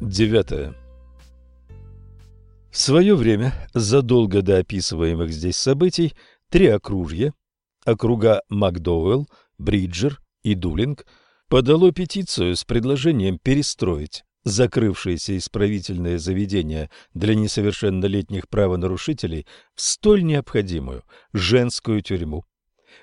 Девятое. В свое время, задолго до описываемых здесь событий, три окружья, округа Макдоуэлл, Бриджер и Дулинг, подало петицию с предложением перестроить закрывшиеся исправительные заведения для несовершеннолетних правонарушителей в столь необходимую женскую тюрьму.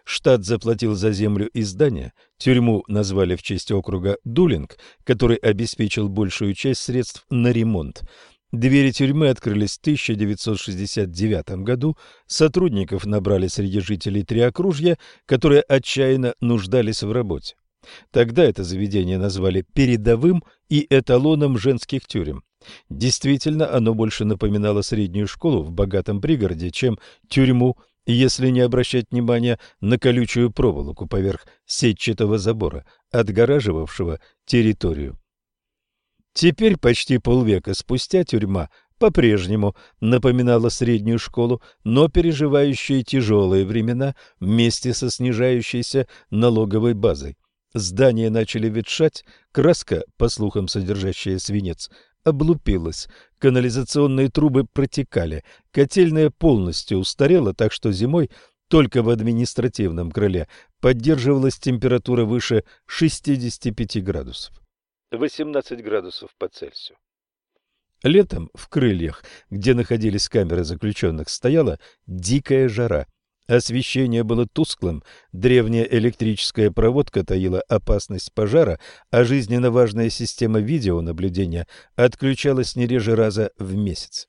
Штат заплатил за землю и здания, тюрьму назвали в честь округа Дулинг, который обеспечил большую часть средств на ремонт. Двери тюрьмы открылись в 1969 году, сотрудников набрали среди жителей три окружья, которые отчаянно нуждались в работе. Тогда это заведение назвали передовым и эталоном женских тюрем. Действительно, оно больше напоминало среднюю школу в богатом пригороде, чем тюрьму, если не обращать внимания на колючую проволоку поверх сетчатого забора, отгораживавшего территорию. Теперь, почти полвека спустя, тюрьма по-прежнему напоминала среднюю школу, но переживающая тяжелые времена вместе со снижающейся налоговой базой. Здания начали ветшать, краска, по слухам содержащая свинец, облупилась, канализационные трубы протекали, котельная полностью устарела, так что зимой только в административном крыле поддерживалась температура выше 65 градусов. 18 градусов по Цельсию. Летом в крыльях, где находились камеры заключенных, стояла дикая жара. Освещение было тусклым, древняя электрическая проводка таила опасность пожара, а жизненно важная система видеонаблюдения отключалась не реже раза в месяц.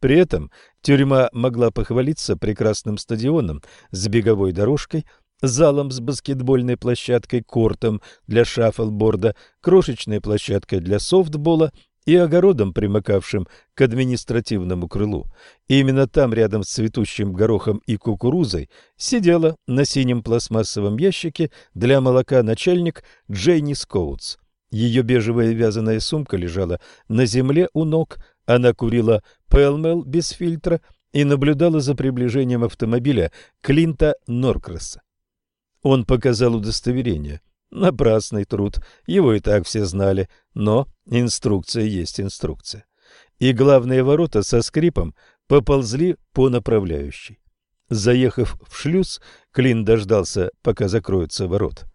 При этом тюрьма могла похвалиться прекрасным стадионом с беговой дорожкой, залом с баскетбольной площадкой, кортом для шаффлборда, крошечной площадкой для софтбола и огородом, примыкавшим к административному крылу. И именно там, рядом с цветущим горохом и кукурузой, сидела на синем пластмассовом ящике для молока начальник Джейни Скоутс. Ее бежевая вязаная сумка лежала на земле у ног, она курила Пелмел без фильтра и наблюдала за приближением автомобиля Клинта Норкраса. Он показал удостоверение – Напрасный труд, его и так все знали, но инструкция есть инструкция. И главные ворота со скрипом поползли по направляющей. Заехав в шлюз, Клин дождался, пока закроются ворот.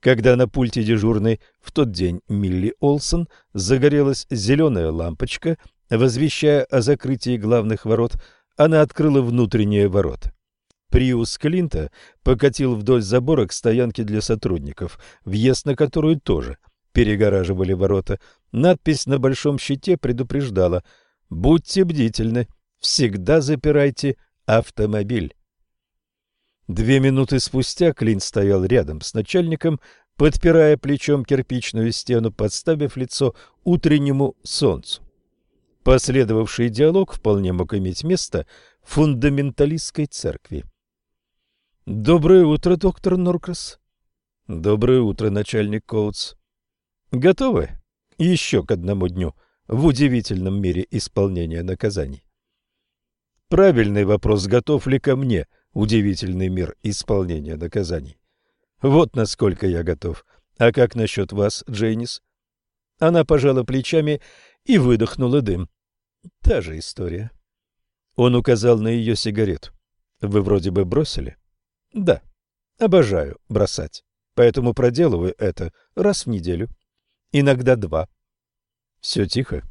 Когда на пульте дежурной в тот день Милли Олсон загорелась зеленая лампочка, возвещая о закрытии главных ворот, она открыла внутренние ворота. Приус Клинта покатил вдоль забора к стоянке для сотрудников, въезд на которую тоже перегораживали ворота. Надпись на большом щите предупреждала «Будьте бдительны, всегда запирайте автомобиль». Две минуты спустя Клинт стоял рядом с начальником, подпирая плечом кирпичную стену, подставив лицо утреннему солнцу. Последовавший диалог вполне мог иметь место в фундаменталистской церкви. Доброе утро, доктор Норкрас. Доброе утро, начальник Коутс. Готовы еще к одному дню в удивительном мире исполнения наказаний? Правильный вопрос, готов ли ко мне удивительный мир исполнения наказаний? Вот насколько я готов. А как насчет вас, Джейнис? Она пожала плечами и выдохнула дым. Та же история. Он указал на ее сигарету. Вы вроде бы бросили? — да, обожаю бросать, поэтому проделываю это раз в неделю, иногда два. Все тихо.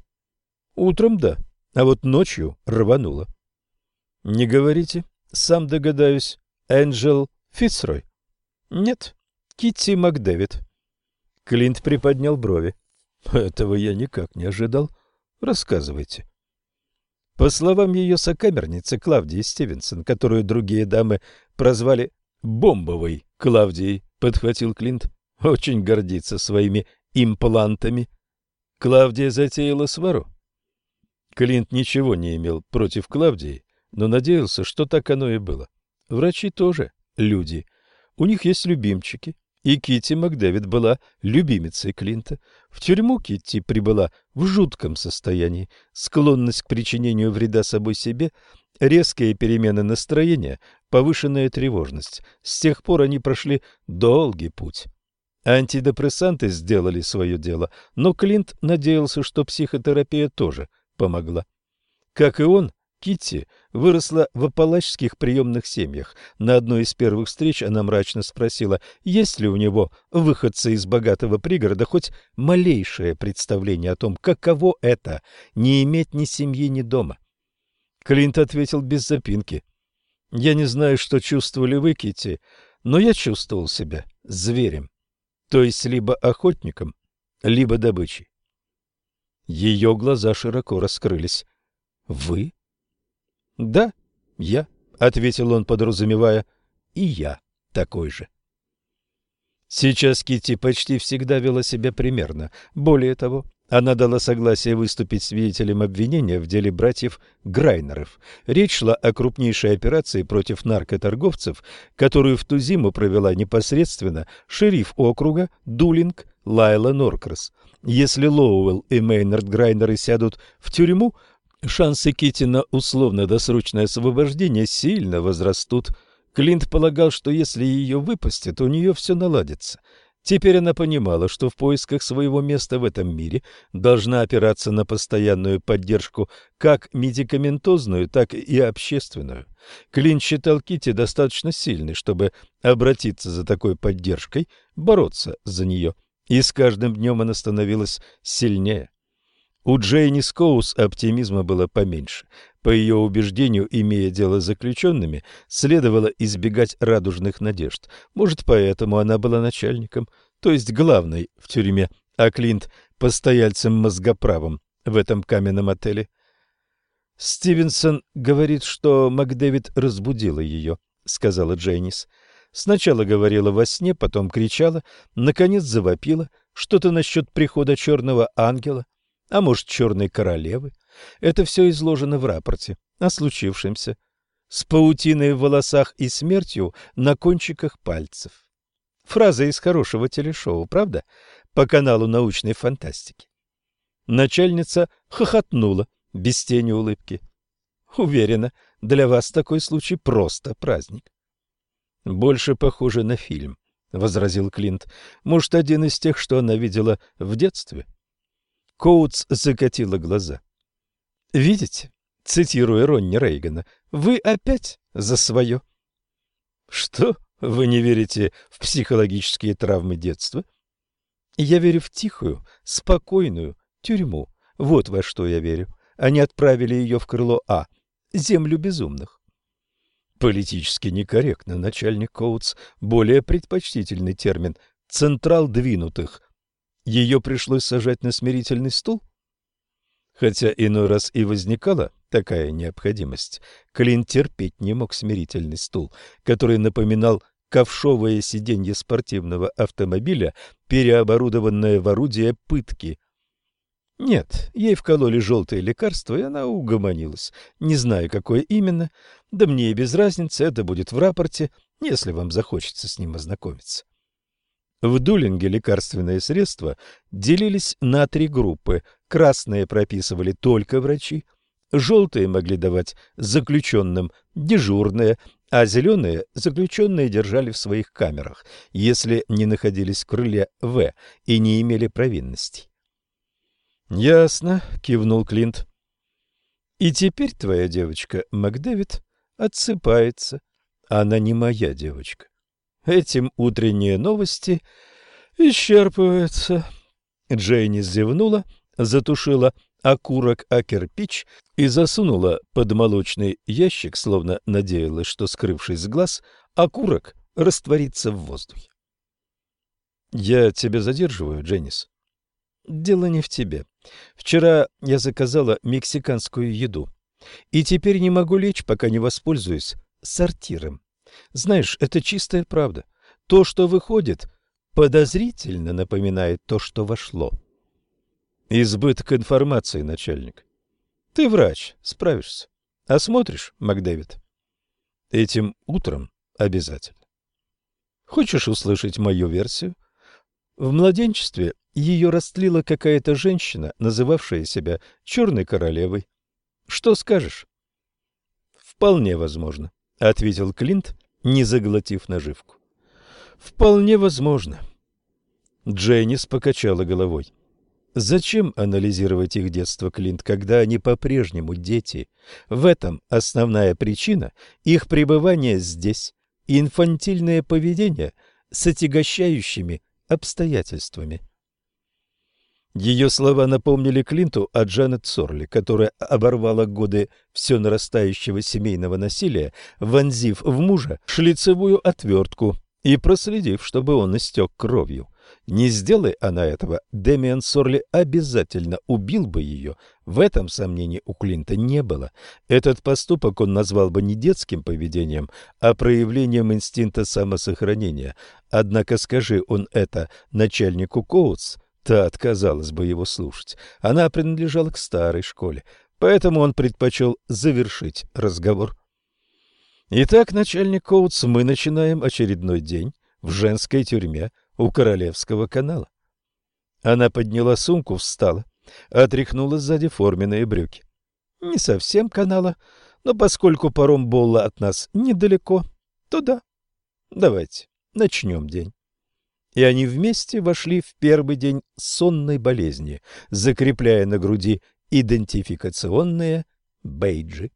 Утром да, а вот ночью рвануло. Не говорите, сам догадаюсь, Энджел Фицрой? Нет, Китти Макдэвид. Клинт приподнял брови. Этого я никак не ожидал. Рассказывайте. По словам ее сокамерницы Клавдии Стивенсон, которую другие дамы прозвали «бомбовой Клавдией», подхватил Клинт, очень гордится своими имплантами. Клавдия затеяла свару. Клинт ничего не имел против Клавдии, но надеялся, что так оно и было. Врачи тоже люди. У них есть любимчики, и Китти Макдэвид была любимицей Клинта. В тюрьму Китти прибыла в жутком состоянии. Склонность к причинению вреда собой себе, резкие перемены настроения, повышенная тревожность. С тех пор они прошли долгий путь. Антидепрессанты сделали свое дело, но Клинт надеялся, что психотерапия тоже помогла. Как и он, Китти выросла в апалачских приемных семьях. На одной из первых встреч она мрачно спросила, есть ли у него, выходца из богатого пригорода, хоть малейшее представление о том, каково это – не иметь ни семьи, ни дома. Клинт ответил без запинки. «Я не знаю, что чувствовали вы, Китти, но я чувствовал себя зверем, то есть либо охотником, либо добычей». Ее глаза широко раскрылись. «Вы?» «Да, я», — ответил он, подразумевая, — «и я такой же». Сейчас Кити почти всегда вела себя примерно. Более того, она дала согласие выступить свидетелем обвинения в деле братьев Грайнеров. Речь шла о крупнейшей операции против наркоторговцев, которую в ту зиму провела непосредственно шериф округа Дулинг Лайла Норкрас. Если Лоуэлл и Мейнард Грайнеры сядут в тюрьму, шансы Кити на условно-досрочное освобождение сильно возрастут. Клинт полагал, что если ее выпустят, у нее все наладится. Теперь она понимала, что в поисках своего места в этом мире должна опираться на постоянную поддержку как медикаментозную, так и общественную. Клинт считал Кити достаточно сильной, чтобы обратиться за такой поддержкой, бороться за нее. И с каждым днем она становилась сильнее. У Джейни Скоус оптимизма было поменьше. По ее убеждению, имея дело с заключенными, следовало избегать радужных надежд. Может, поэтому она была начальником, то есть главной в тюрьме, а Клинт – постояльцем-мозгоправом в этом каменном отеле. «Стивенсон говорит, что Макдэвид разбудила ее», — сказала Джейнис. Сначала говорила во сне, потом кричала, наконец завопила, что-то насчет прихода черного ангела — а может, черной королевы. Это все изложено в рапорте о случившемся, с паутиной в волосах и смертью на кончиках пальцев. Фраза из хорошего телешоу, правда? По каналу научной фантастики. Начальница хохотнула, без тени улыбки. Уверена, для вас такой случай просто праздник. Больше похоже на фильм, — возразил Клинт. Может, один из тех, что она видела в детстве? — Коутс закатила глаза. «Видите?» — цитируя Ронни Рейгана. «Вы опять за свое». «Что? Вы не верите в психологические травмы детства?» «Я верю в тихую, спокойную тюрьму. Вот во что я верю. Они отправили ее в крыло А, землю безумных». Политически некорректно, начальник Коутс, более предпочтительный термин «централ двинутых», ее пришлось сажать на смирительный стул? Хотя иной раз и возникала такая необходимость, Клин терпеть не мог смирительный стул, который напоминал ковшовое сиденье спортивного автомобиля, переоборудованное в орудие пытки. Нет, ей вкололи желтое лекарство, и она угомонилась. Не знаю, какое именно. Да мне и без разницы, это будет в рапорте, если вам захочется с ним ознакомиться. В Дулинге лекарственные средства делились на три группы. Красные прописывали только врачи, желтые могли давать заключенным дежурные, а зеленые заключенные держали в своих камерах, если не находились в крыле В и не имели провинностей. «Ясно», — кивнул Клинт. «И теперь твоя девочка, Макдэвид, отсыпается. Она не моя девочка. Этим утренние новости исчерпываются. Джейни зевнула, затушила окурок о кирпич и засунула под молочный ящик, словно надеялась, что, скрывшись с глаз, окурок растворится в воздухе. «Я тебя задерживаю, Дженнис?» «Дело не в тебе. Вчера я заказала мексиканскую еду, и теперь не могу лечь, пока не воспользуюсь сортиром. Знаешь, это чистая правда. То, что выходит, подозрительно напоминает то, что вошло. Избыток информации, начальник. Ты врач, справишься. Осмотришь, Макдэвид? Этим утром обязательно. Хочешь услышать мою версию? В младенчестве ее растлила какая-то женщина, называвшая себя Черной Королевой. Что скажешь? Вполне возможно. — ответил Клинт, не заглотив наживку. «Вполне возможно. Дженнис покачала головой. Зачем анализировать их детство, Клинт, когда они по-прежнему дети? В этом основная причина их пребывания здесь. Инфантильное поведение с отягощающими обстоятельствами. Ее слова напомнили Клинту о Джанет Сорли, которая оборвала годы все нарастающего семейного насилия, вонзив в мужа шлицевую отвертку и проследив, чтобы он истек кровью. Не сделай она этого, Демиан Сорли обязательно убил бы ее. В этом сомнений у Клинта не было. Этот поступок он назвал бы не детским поведением, а проявлением инстинкта самосохранения. Однако скажи он это начальнику Коутс, Та отказалась бы его слушать. Она принадлежала к старой школе, поэтому он предпочел завершить разговор. Итак, начальник Коутс, мы начинаем очередной день в женской тюрьме у Королевского канала. Она подняла сумку, встала, отряхнула сзади форменные брюки. Не совсем канала, но поскольку паром Болла от нас недалеко, то да. Давайте начнем день и они вместе вошли в первый день сонной болезни, закрепляя на груди идентификационные бейджи.